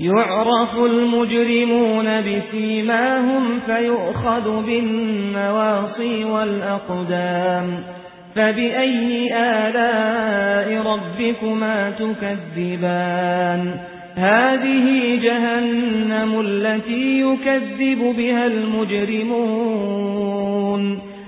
يُعْرَفُ الْمُجْرِمُونَ بِسِيمَاهُمْ فَيُؤْخَذُ بِالنَّوَاصِي وَالْأَقْدَامِ فَبِأَيِّ آلَاءِ رَبِّكُمَا تُكَذِّبَانِ هَذِهِ جَهَنَّمُ الَّتِي يُكَذِّبُ بِهَا الْمُجْرِمُونَ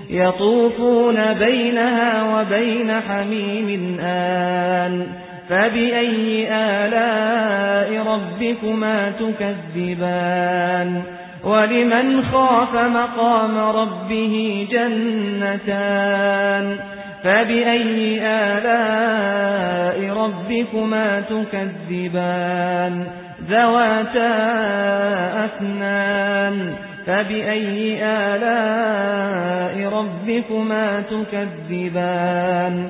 يَطُوفُونَ بَيْنَهَا وَبَيْنَ حَمِيمٍ آنٍ فَبِأَيِّ آلَاءِ رَبِّكُمَا تُكَذِّبَانِ وَلِمَنْ خَافَ مَقَامَ رَبِّهِ جَنَّتَانِ فَبِأَيِّ آلَاءِ رَبِّكُمَا تُكَذِّبَانِ ذَوَاتَا أَفْنَانٍ فَبِأَيِّ آلَاءِ رَبِّكُمَا تُكَذِّبَانِ